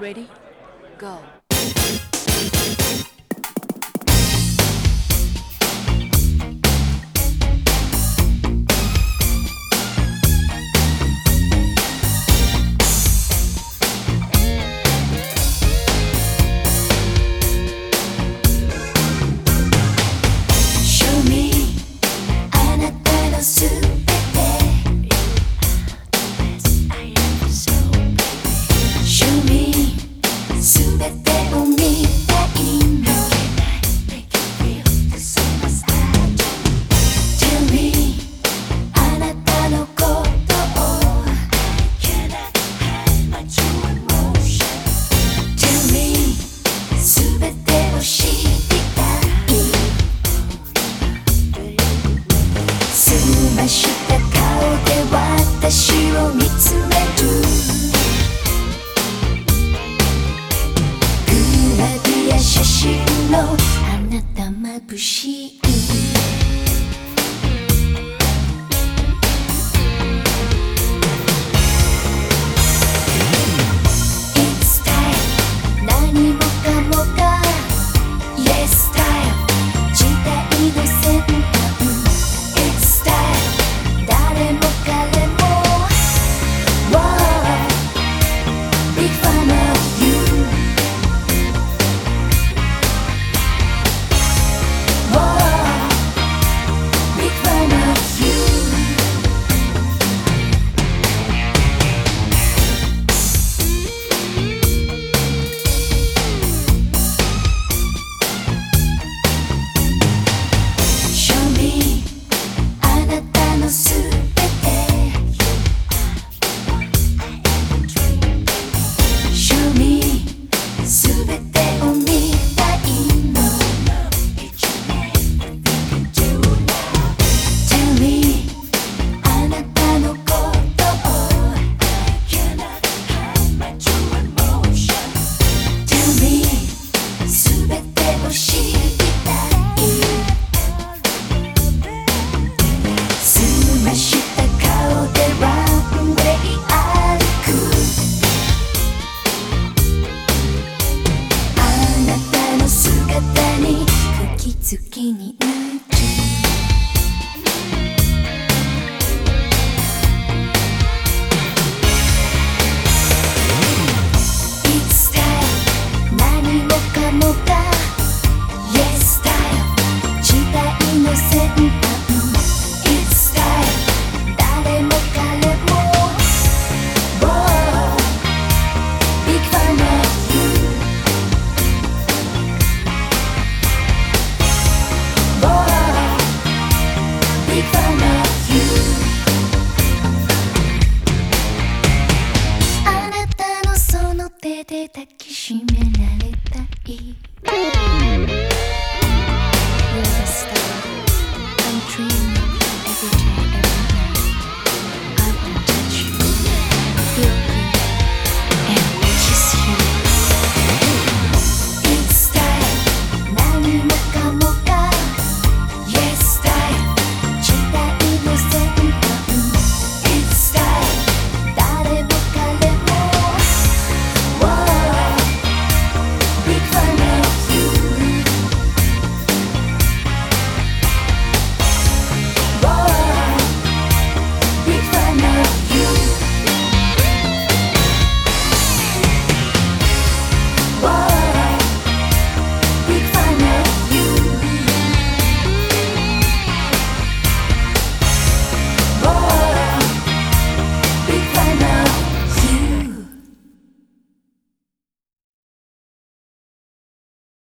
Ready? Go. 私を見つめ你。抱きしめられたい。